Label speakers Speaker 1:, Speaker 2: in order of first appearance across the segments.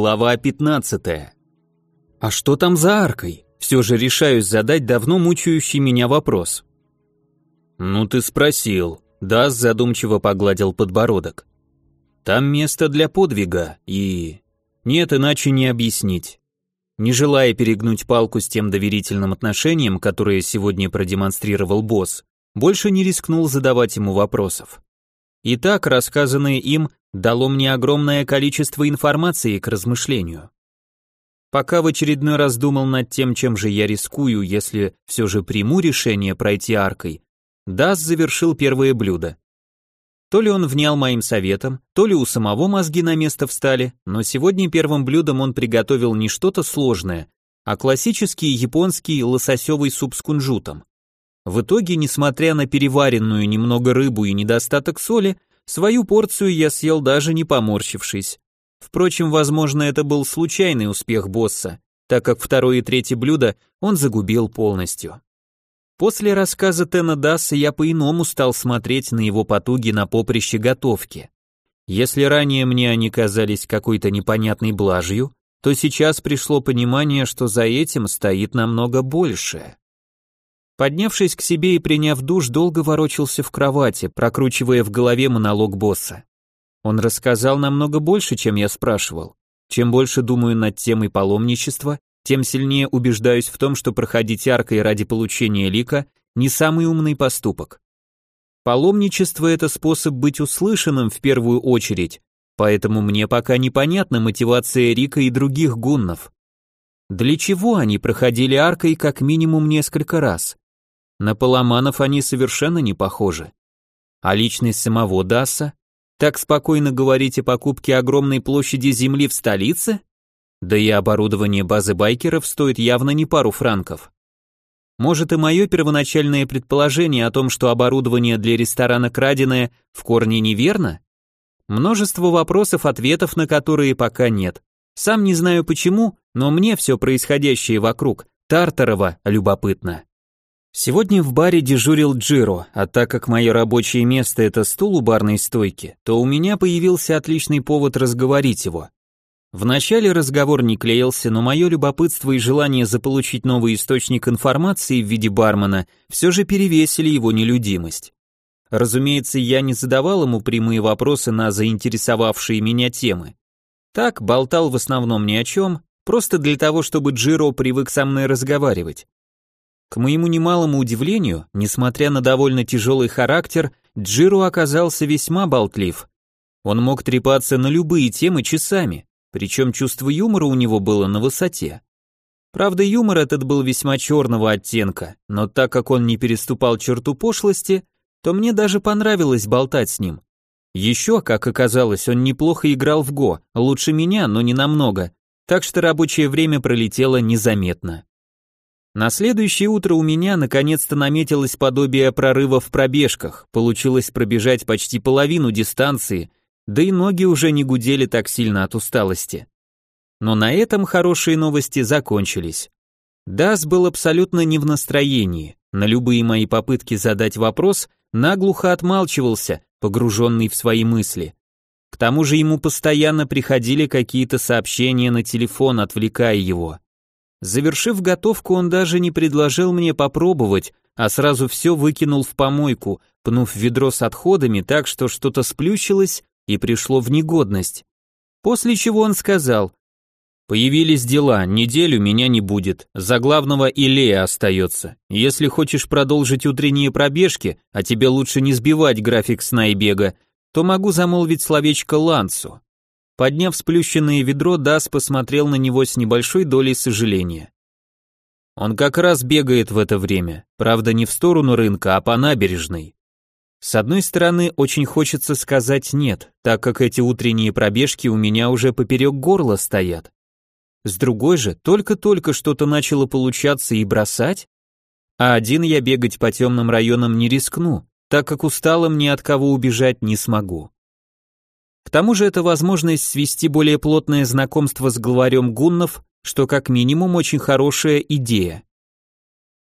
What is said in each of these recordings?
Speaker 1: Глава 15. А что там за аркой? Все же решаюсь задать давно мучающий меня вопрос. Ну ты спросил. Дас задумчиво погладил подбородок. Там место для подвига и... Нет, иначе не объяснить. Не желая перегнуть палку с тем доверительным отношением, которое сегодня продемонстрировал босс, больше не рискнул задавать ему вопросов. Итак, рассказанное им дало мне огромное количество информации к размышлению. Пока в очередной раз думал над тем, чем же я рискую, если все же приму решение пройти аркой, Дас завершил первое блюдо. То ли он внял моим советом, то ли у самого мозги на место встали, но сегодня первым блюдом он приготовил не что-то сложное, а классический японский лососевый суп с кунжутом. В итоге, несмотря на переваренную немного рыбу и недостаток соли, свою порцию я съел даже не поморщившись. Впрочем, возможно, это был случайный успех босса, так как второе и третье блюдо он загубил полностью. После рассказа Тена Дасса я по-иному стал смотреть на его потуги на поприще готовки. Если ранее мне они казались какой-то непонятной блажью, то сейчас пришло понимание, что за этим стоит намного большее. Поднявшись к себе и приняв душ, долго ворочался в кровати, прокручивая в голове монолог босса. Он рассказал намного больше, чем я спрашивал. Чем больше думаю над темой паломничества, тем сильнее убеждаюсь в том, что проходить аркой ради получения лика не самый умный поступок. Паломничество – это способ быть услышанным в первую очередь, поэтому мне пока непонятна мотивация Рика и других гуннов. Для чего они проходили аркой как минимум несколько раз? На поломанов они совершенно не похожи. А личность самого Даса? Так спокойно говорить о покупке огромной площади земли в столице? Да и оборудование базы байкеров стоит явно не пару франков. Может и мое первоначальное предположение о том, что оборудование для ресторана краденое, в корне неверно? Множество вопросов, ответов на которые пока нет. Сам не знаю почему, но мне все происходящее вокруг Тартарова любопытно. Сегодня в баре дежурил Джиро, а так как мое рабочее место это стул у барной стойки, то у меня появился отличный повод разговорить его. Вначале разговор не клеился, но мое любопытство и желание заполучить новый источник информации в виде бармена все же перевесили его нелюдимость. Разумеется, я не задавал ему прямые вопросы на заинтересовавшие меня темы. Так, болтал в основном ни о чем, просто для того, чтобы Джиро привык со мной разговаривать. К моему немалому удивлению, несмотря на довольно тяжелый характер, Джиру оказался весьма болтлив. Он мог трепаться на любые темы часами, причем чувство юмора у него было на высоте. Правда, юмор этот был весьма черного оттенка, но так как он не переступал черту пошлости, то мне даже понравилось болтать с ним. Еще, как оказалось, он неплохо играл в Го, лучше меня, но не намного, так что рабочее время пролетело незаметно. На следующее утро у меня наконец-то наметилось подобие прорыва в пробежках, получилось пробежать почти половину дистанции, да и ноги уже не гудели так сильно от усталости. Но на этом хорошие новости закончились. Дас был абсолютно не в настроении, на любые мои попытки задать вопрос наглухо отмалчивался, погруженный в свои мысли. К тому же ему постоянно приходили какие-то сообщения на телефон, отвлекая его. Завершив готовку, он даже не предложил мне попробовать, а сразу все выкинул в помойку, пнув ведро с отходами так, что что-то сплющилось и пришло в негодность. После чего он сказал, «Появились дела, неделю меня не будет, за главного Илея остается. Если хочешь продолжить утренние пробежки, а тебе лучше не сбивать график сна и бега, то могу замолвить словечко Лансу. Подняв сплющенное ведро, Дас посмотрел на него с небольшой долей сожаления. Он как раз бегает в это время, правда не в сторону рынка, а по набережной. С одной стороны, очень хочется сказать «нет», так как эти утренние пробежки у меня уже поперек горла стоят. С другой же, только-только что-то начало получаться и бросать. А один я бегать по темным районам не рискну, так как усталым ни от кого убежать не смогу. К тому же это возможность свести более плотное знакомство с главарем гуннов, что как минимум очень хорошая идея.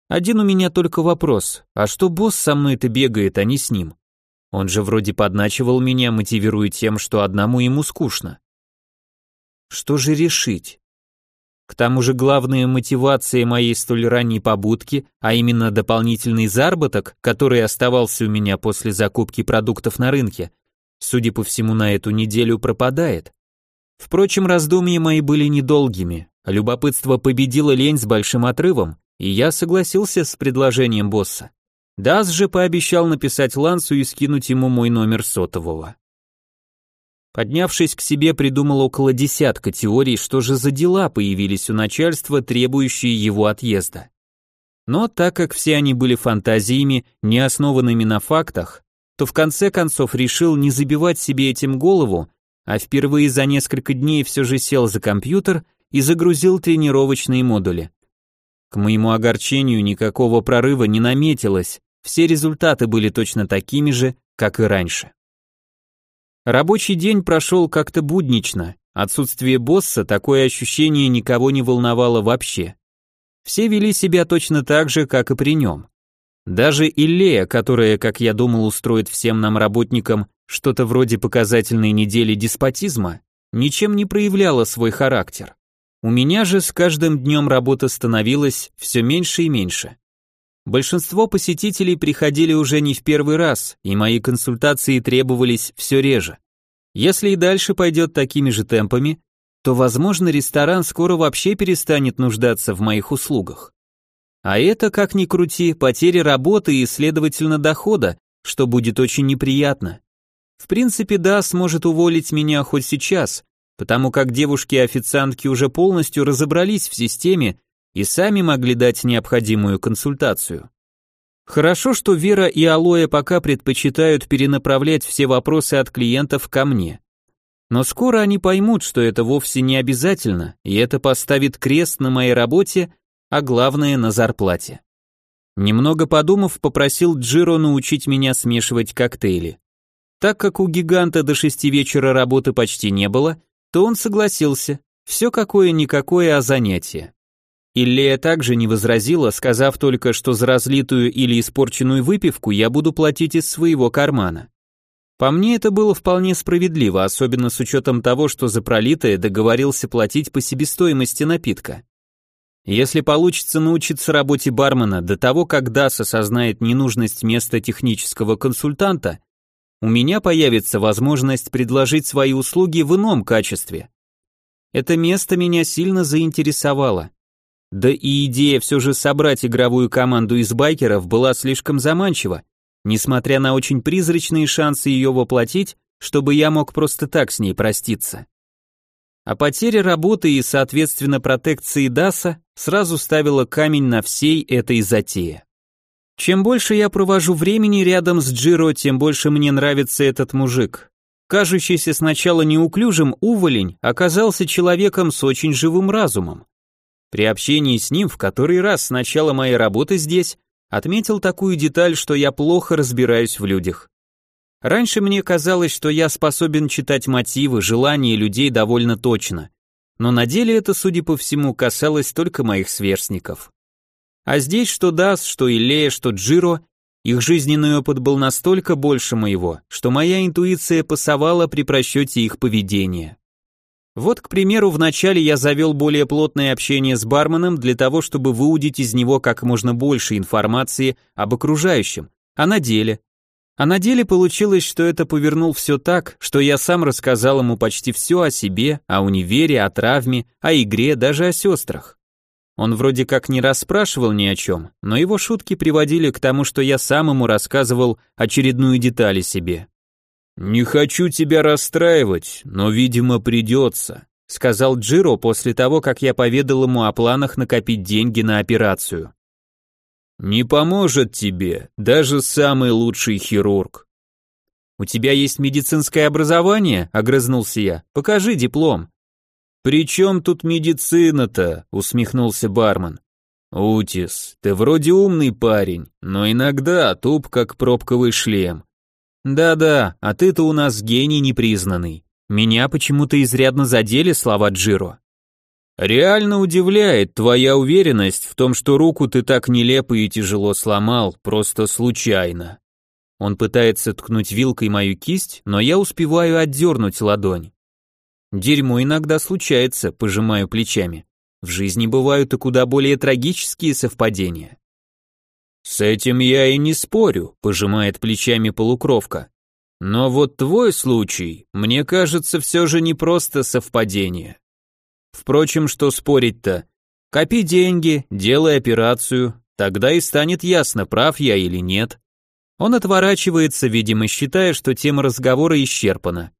Speaker 1: Один у меня только вопрос, а что босс со мной-то бегает, а не с ним? Он же вроде подначивал меня, мотивируя тем, что одному ему скучно. Что же решить? К тому же главная мотивация моей столь ранней побудки, а именно дополнительный заработок, который оставался у меня после закупки продуктов на рынке, судя по всему, на эту неделю пропадает. Впрочем, раздумья мои были недолгими. Любопытство победило лень с большим отрывом, и я согласился с предложением босса. Дас же пообещал написать Лансу и скинуть ему мой номер сотового. Поднявшись к себе, придумал около десятка теорий, что же за дела появились у начальства, требующие его отъезда. Но так как все они были фантазиями, не основанными на фактах, то в конце концов решил не забивать себе этим голову, а впервые за несколько дней все же сел за компьютер и загрузил тренировочные модули. К моему огорчению никакого прорыва не наметилось, все результаты были точно такими же, как и раньше. Рабочий день прошел как-то буднично, отсутствие босса такое ощущение никого не волновало вообще. Все вели себя точно так же, как и при нем. Даже Иллея, которая, как я думал, устроит всем нам работникам что-то вроде показательной недели деспотизма, ничем не проявляла свой характер. У меня же с каждым днем работа становилась все меньше и меньше. Большинство посетителей приходили уже не в первый раз, и мои консультации требовались все реже. Если и дальше пойдет такими же темпами, то, возможно, ресторан скоро вообще перестанет нуждаться в моих услугах. А это, как ни крути, потеря работы и, следовательно, дохода, что будет очень неприятно. В принципе, да, сможет уволить меня хоть сейчас, потому как девушки-официантки уже полностью разобрались в системе и сами могли дать необходимую консультацию. Хорошо, что Вера и Алоя пока предпочитают перенаправлять все вопросы от клиентов ко мне. Но скоро они поймут, что это вовсе не обязательно, и это поставит крест на моей работе, а главное на зарплате. Немного подумав, попросил Джиро научить меня смешивать коктейли. Так как у гиганта до шести вечера работы почти не было, то он согласился. Все какое-никакое, а занятие. Иллея также не возразила, сказав только, что за разлитую или испорченную выпивку я буду платить из своего кармана. По мне это было вполне справедливо, особенно с учетом того, что за пролитое договорился платить по себестоимости напитка. Если получится научиться работе бармена до того, как Дас осознает ненужность места технического консультанта, у меня появится возможность предложить свои услуги в ином качестве. Это место меня сильно заинтересовало. Да и идея все же собрать игровую команду из байкеров была слишком заманчива, несмотря на очень призрачные шансы ее воплотить, чтобы я мог просто так с ней проститься. А потеря работы и, соответственно, протекции Даса сразу ставила камень на всей этой затее. Чем больше я провожу времени рядом с Джиро, тем больше мне нравится этот мужик. Кажущийся сначала неуклюжим уволень оказался человеком с очень живым разумом. При общении с ним в который раз с начала моей работы здесь отметил такую деталь, что я плохо разбираюсь в людях. Раньше мне казалось, что я способен читать мотивы, желания людей довольно точно, но на деле это, судя по всему, касалось только моих сверстников. А здесь что Дас, что Илея, что Джиро, их жизненный опыт был настолько больше моего, что моя интуиция пасовала при просчете их поведения. Вот, к примеру, вначале я завел более плотное общение с барменом для того, чтобы выудить из него как можно больше информации об окружающем, а на деле. А на деле получилось, что это повернул все так, что я сам рассказал ему почти все о себе, о универе, о травме, о игре, даже о сестрах. Он вроде как не расспрашивал ни о чем, но его шутки приводили к тому, что я сам ему рассказывал очередную деталь о себе. «Не хочу тебя расстраивать, но, видимо, придется», сказал Джиро после того, как я поведал ему о планах накопить деньги на операцию. «Не поможет тебе даже самый лучший хирург». «У тебя есть медицинское образование?» — огрызнулся я. «Покажи диплом». «При чем тут медицина-то?» — усмехнулся бармен. «Утис, ты вроде умный парень, но иногда туп как пробковый шлем. Да-да, а ты-то у нас гений непризнанный. Меня почему-то изрядно задели слова Джиро. Реально удивляет твоя уверенность в том, что руку ты так нелепо и тяжело сломал, просто случайно. Он пытается ткнуть вилкой мою кисть, но я успеваю отдернуть ладонь. Дерьмо иногда случается, пожимаю плечами. В жизни бывают и куда более трагические совпадения. С этим я и не спорю, пожимает плечами полукровка. Но вот твой случай, мне кажется, все же не просто совпадение. Впрочем, что спорить-то? Копи деньги, делай операцию, тогда и станет ясно, прав я или нет. Он отворачивается, видимо, считая, что тема разговора исчерпана.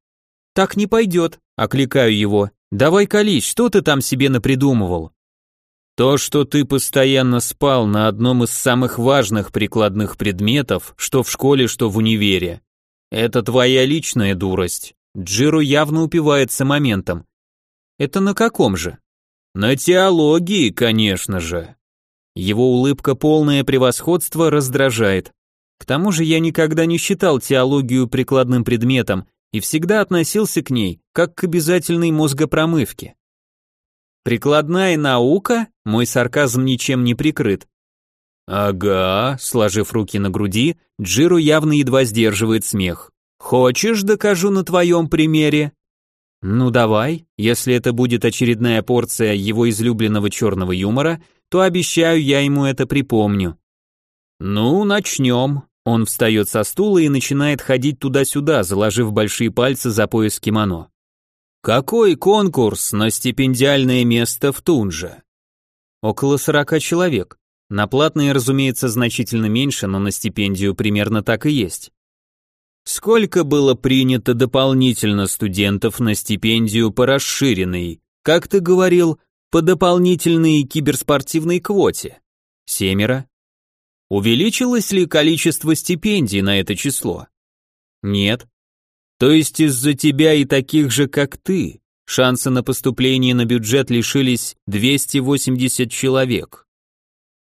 Speaker 1: «Так не пойдет», — окликаю его. «Давай колись, что ты там себе напридумывал?» «То, что ты постоянно спал на одном из самых важных прикладных предметов, что в школе, что в универе. Это твоя личная дурость». Джиру явно упивается моментом. «Это на каком же?» «На теологии, конечно же». Его улыбка полное превосходство раздражает. К тому же я никогда не считал теологию прикладным предметом и всегда относился к ней как к обязательной мозгопромывке. Прикладная наука? Мой сарказм ничем не прикрыт. Ага, сложив руки на груди, Джиру явно едва сдерживает смех. Хочешь, докажу на твоем примере? Ну давай, если это будет очередная порция его излюбленного черного юмора, то обещаю, я ему это припомню. Ну, начнем. Он встает со стула и начинает ходить туда-сюда, заложив большие пальцы за пояс кимоно. Какой конкурс на стипендиальное место в Тунже? Около сорока человек. На платные, разумеется, значительно меньше, но на стипендию примерно так и есть. Сколько было принято дополнительно студентов на стипендию по расширенной, как ты говорил, по дополнительной киберспортивной квоте? Семеро. Увеличилось ли количество стипендий на это число? Нет. То есть из-за тебя и таких же, как ты, шансы на поступление на бюджет лишились 280 человек.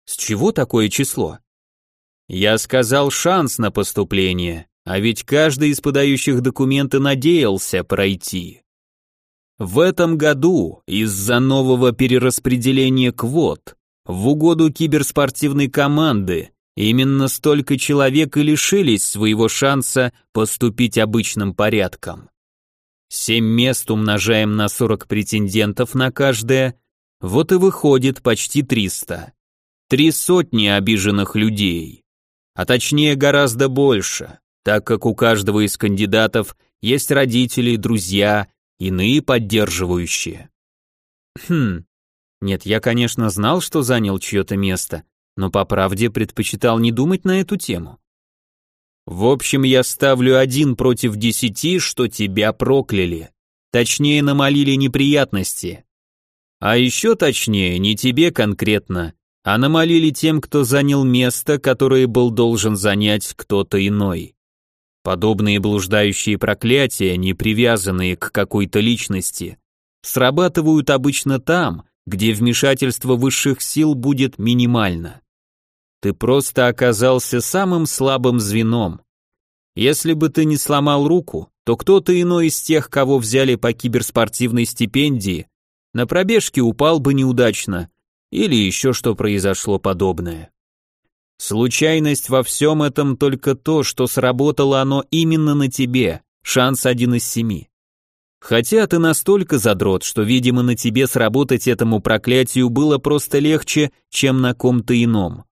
Speaker 1: С чего такое число? Я сказал шанс на поступление, а ведь каждый из подающих документы надеялся пройти. В этом году из-за нового перераспределения квот в угоду киберспортивной команды именно столько человек и лишились своего шанса поступить обычным порядком. Семь мест умножаем на 40 претендентов на каждое, вот и выходит почти 300. Три сотни обиженных людей. А точнее гораздо больше, так как у каждого из кандидатов есть родители, друзья, иные поддерживающие. Хм, нет, я, конечно, знал, что занял чье-то место, но по правде предпочитал не думать на эту тему. В общем, я ставлю один против десяти, что тебя прокляли. Точнее, намолили неприятности. А еще точнее, не тебе конкретно, а намолили тем, кто занял место, которое был должен занять кто-то иной. Подобные блуждающие проклятия, не привязанные к какой-то личности, срабатывают обычно там, где вмешательство высших сил будет минимально. Ты просто оказался самым слабым звеном. Если бы ты не сломал руку, то кто-то иной из тех, кого взяли по киберспортивной стипендии, на пробежке упал бы неудачно, или еще что произошло подобное. Случайность во всем этом только то, что сработало оно именно на тебе, шанс один из семи. Хотя ты настолько задрот, что, видимо, на тебе сработать этому проклятию было просто легче, чем на ком-то ином.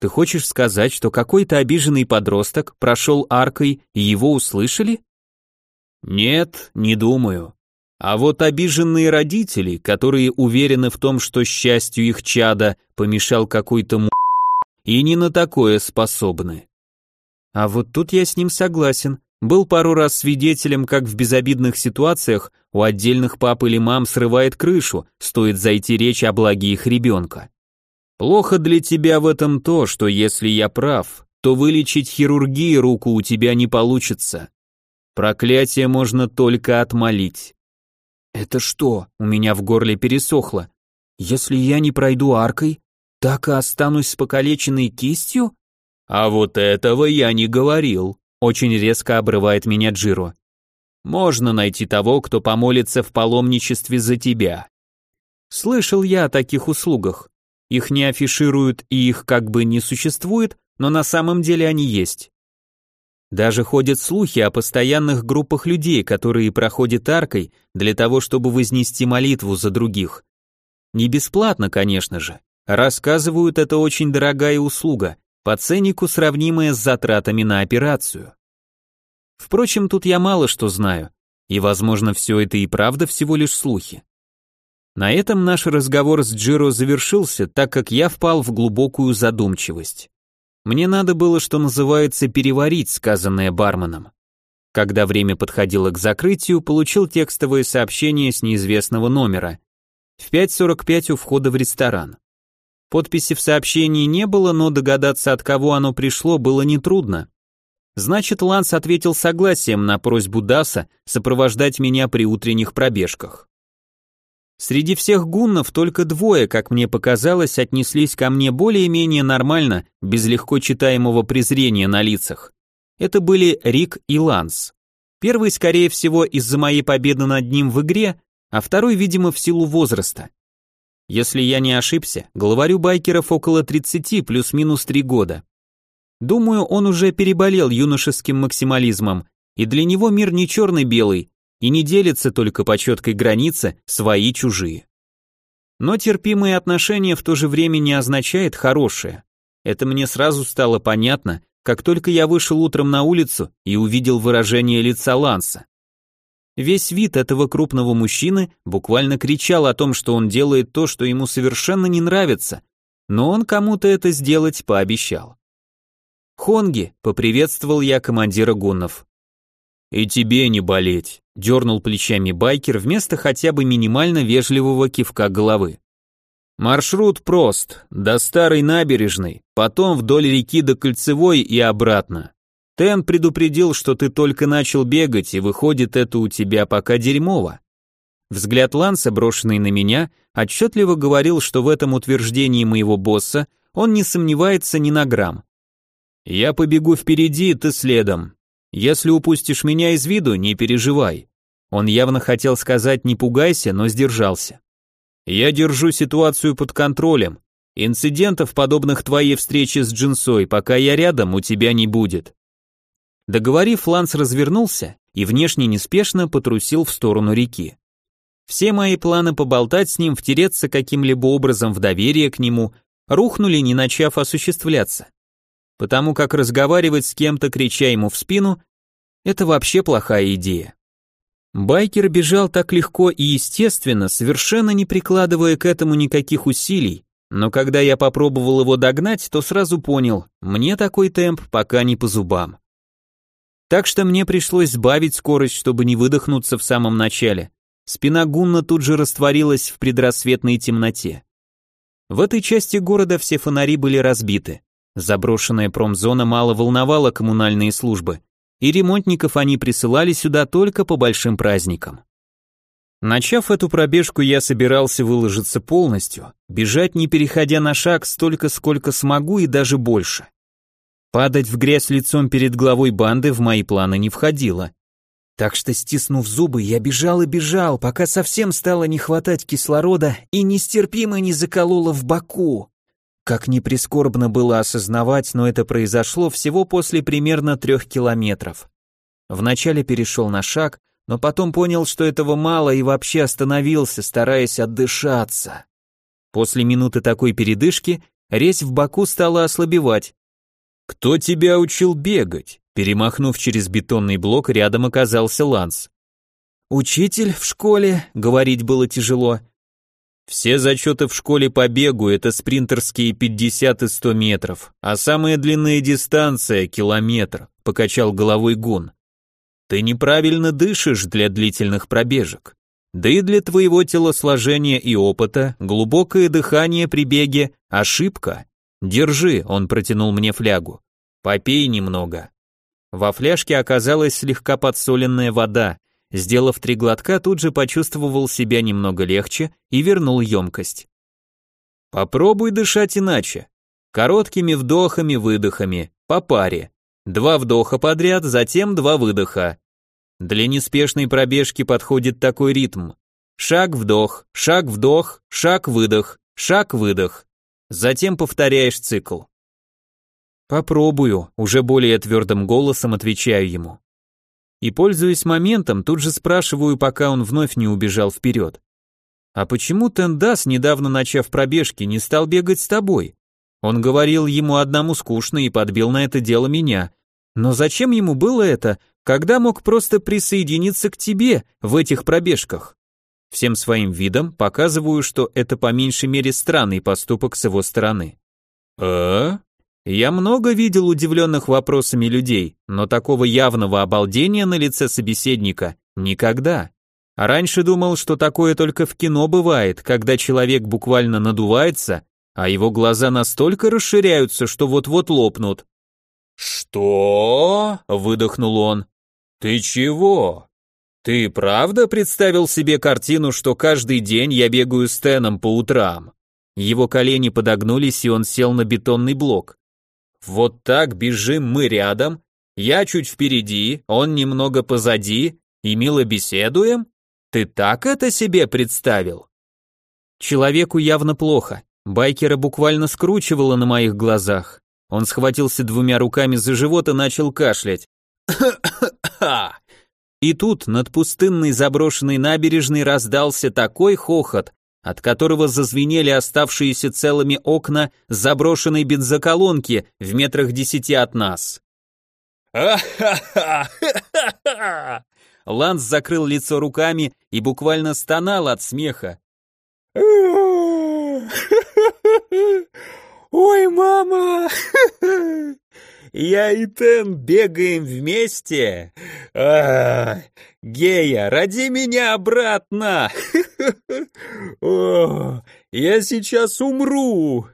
Speaker 1: Ты хочешь сказать, что какой-то обиженный подросток прошел аркой и его услышали? Нет, не думаю. А вот обиженные родители, которые уверены в том, что счастью их чада помешал какой-то му... и не на такое способны. А вот тут я с ним согласен. Был пару раз свидетелем, как в безобидных ситуациях у отдельных пап или мам срывает крышу, стоит зайти речь о благе их ребенка. Плохо для тебя в этом то, что если я прав, то вылечить хирургией руку у тебя не получится. Проклятие можно только отмолить. Это что, у меня в горле пересохло? Если я не пройду аркой, так и останусь с покалеченной кистью? А вот этого я не говорил. Очень резко обрывает меня Джиро. Можно найти того, кто помолится в паломничестве за тебя. Слышал я о таких услугах. Их не афишируют и их как бы не существует, но на самом деле они есть. Даже ходят слухи о постоянных группах людей, которые проходят аркой для того, чтобы вознести молитву за других. Не бесплатно, конечно же. Рассказывают, это очень дорогая услуга, по ценнику сравнимая с затратами на операцию. Впрочем, тут я мало что знаю, и, возможно, все это и правда всего лишь слухи. На этом наш разговор с Джиро завершился, так как я впал в глубокую задумчивость. Мне надо было, что называется, переварить сказанное барменом. Когда время подходило к закрытию, получил текстовое сообщение с неизвестного номера. В 5.45 у входа в ресторан. Подписи в сообщении не было, но догадаться, от кого оно пришло, было нетрудно. Значит, Ланс ответил согласием на просьбу Даса сопровождать меня при утренних пробежках. Среди всех гуннов только двое, как мне показалось, отнеслись ко мне более-менее нормально, без легко читаемого презрения на лицах. Это были Рик и Ланс. Первый, скорее всего, из-за моей победы над ним в игре, а второй, видимо, в силу возраста. Если я не ошибся, главарю байкеров около 30 плюс-минус 3 года. Думаю, он уже переболел юношеским максимализмом, и для него мир не черный-белый, и не делится только по четкой границе свои-чужие. Но терпимые отношения в то же время не означает хорошее. Это мне сразу стало понятно, как только я вышел утром на улицу и увидел выражение лица Ланса. Весь вид этого крупного мужчины буквально кричал о том, что он делает то, что ему совершенно не нравится, но он кому-то это сделать пообещал. «Хонги», — поприветствовал я командира гуннов. «И тебе не болеть», — дернул плечами байкер вместо хотя бы минимально вежливого кивка головы. «Маршрут прост, до старой набережной, потом вдоль реки до Кольцевой и обратно. Тен предупредил, что ты только начал бегать, и выходит это у тебя пока дерьмово». Взгляд Ланса, брошенный на меня, отчетливо говорил, что в этом утверждении моего босса он не сомневается ни на грамм. «Я побегу впереди, ты следом. Если упустишь меня из виду, не переживай. Он явно хотел сказать «не пугайся», но сдержался. Я держу ситуацию под контролем. Инцидентов, подобных твоей встрече с Джинсой, пока я рядом, у тебя не будет. Договорив, Ланс развернулся и внешне неспешно потрусил в сторону реки. Все мои планы поболтать с ним, втереться каким-либо образом в доверие к нему, рухнули, не начав осуществляться потому как разговаривать с кем-то, крича ему в спину, это вообще плохая идея. Байкер бежал так легко и естественно, совершенно не прикладывая к этому никаких усилий, но когда я попробовал его догнать, то сразу понял, мне такой темп пока не по зубам. Так что мне пришлось сбавить скорость, чтобы не выдохнуться в самом начале. Спина Гунна тут же растворилась в предрассветной темноте. В этой части города все фонари были разбиты. Заброшенная промзона мало волновала коммунальные службы, и ремонтников они присылали сюда только по большим праздникам. Начав эту пробежку, я собирался выложиться полностью, бежать не переходя на шаг столько, сколько смогу и даже больше. Падать в грязь лицом перед главой банды в мои планы не входило. Так что, стиснув зубы, я бежал и бежал, пока совсем стало не хватать кислорода и нестерпимо не закололо в боку. Как ни прискорбно было осознавать, но это произошло всего после примерно трех километров. Вначале перешел на шаг, но потом понял, что этого мало и вообще остановился, стараясь отдышаться. После минуты такой передышки резь в боку стала ослабевать. «Кто тебя учил бегать?» Перемахнув через бетонный блок, рядом оказался Ланс. «Учитель в школе», — говорить было тяжело, все зачеты в школе по бегу – это спринтерские 50 и 100 метров, а самая длинная дистанция – километр, покачал головой Гун. Ты неправильно дышишь для длительных пробежек. Да и для твоего телосложения и опыта глубокое дыхание при беге – ошибка. Держи, он протянул мне флягу. Попей немного. Во фляжке оказалась слегка подсоленная вода, Сделав три глотка, тут же почувствовал себя немного легче и вернул емкость. Попробуй дышать иначе. Короткими вдохами-выдохами, по паре. Два вдоха подряд, затем два выдоха. Для неспешной пробежки подходит такой ритм. Шаг-вдох, шаг-вдох, шаг-выдох, шаг-выдох. Затем повторяешь цикл. Попробую, уже более твердым голосом отвечаю ему. И пользуясь моментом, тут же спрашиваю, пока он вновь не убежал вперед. А почему Тендас, недавно начав пробежки, не стал бегать с тобой? Он говорил ему одному скучно и подбил на это дело меня. Но зачем ему было это, когда мог просто присоединиться к тебе в этих пробежках? Всем своим видом показываю, что это по меньшей мере странный поступок с его стороны. А? Я много видел удивленных вопросами людей, но такого явного обалдения на лице собеседника никогда. Раньше думал, что такое только в кино бывает, когда человек буквально надувается, а его глаза настолько расширяются, что вот-вот лопнут. «Что?» — выдохнул он. «Ты чего? Ты правда представил себе картину, что каждый день я бегаю с Теном по утрам?» Его колени подогнулись, и он сел на бетонный блок. «Вот так бежим мы рядом, я чуть впереди, он немного позади, и мило беседуем? Ты так это себе представил?» Человеку явно плохо. Байкера буквально скручивало на моих глазах. Он схватился двумя руками за живот и начал кашлять. И тут над пустынной заброшенной набережной раздался такой хохот, от которого зазвенели оставшиеся целыми окна заброшенной бензоколонки в метрах десяти от нас. Ланс закрыл лицо руками и буквально стонал от смеха. Ой, мама! Я и Тен бегаем вместе. А, Гея, роди меня обратно. О, я сейчас умру.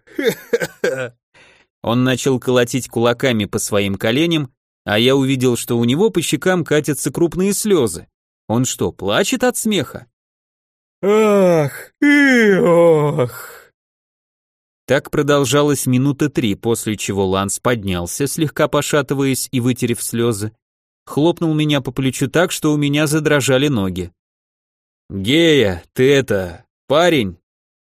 Speaker 1: Он начал колотить кулаками по своим коленям, а я увидел, что у него по щекам катятся крупные слезы. Он что, плачет от смеха? Ах, и ох. Так продолжалось минуты три, после чего Ланс поднялся, слегка пошатываясь и вытерев слезы, хлопнул меня по плечу так, что у меня задрожали ноги. «Гея, ты это, парень,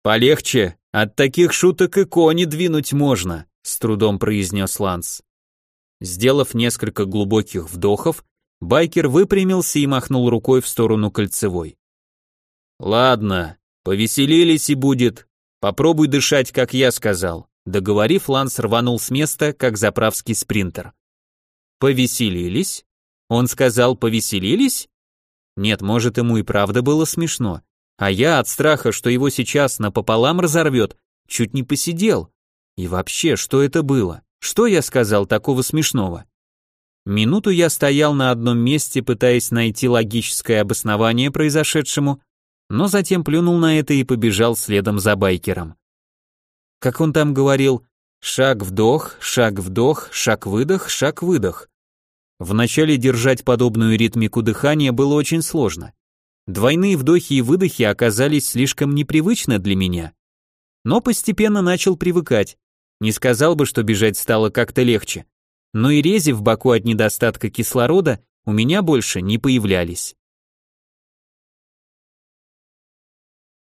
Speaker 1: полегче, от таких шуток и кони двинуть можно», с трудом произнес Ланс. Сделав несколько глубоких вдохов, байкер выпрямился и махнул рукой в сторону кольцевой. «Ладно, повеселились и будет, Попробуй дышать, как я сказал. Договорив, Ланс рванул с места, как заправский спринтер. Повеселились? Он сказал, повеселились? Нет, может, ему и правда было смешно. А я от страха, что его сейчас напополам разорвет, чуть не посидел. И вообще, что это было? Что я сказал такого смешного? Минуту я стоял на одном месте, пытаясь найти логическое обоснование произошедшему, но затем плюнул на это и побежал следом за байкером. Как он там говорил, шаг-вдох, шаг-вдох, шаг-выдох, шаг-выдох. Вначале держать подобную ритмику дыхания было очень сложно. Двойные вдохи и выдохи оказались слишком непривычны для меня. Но постепенно начал привыкать. Не сказал бы, что бежать стало как-то легче. Но и рези в боку от недостатка кислорода у меня больше не появлялись.